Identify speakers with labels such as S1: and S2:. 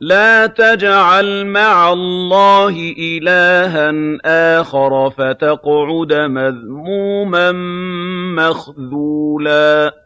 S1: لَّا تَجْعَلْ مَعَ اللَّهِ إِلَٰهًا آخَرَ فَتَقْعُدَ مَذْمُومًا مَّخْذُولًا.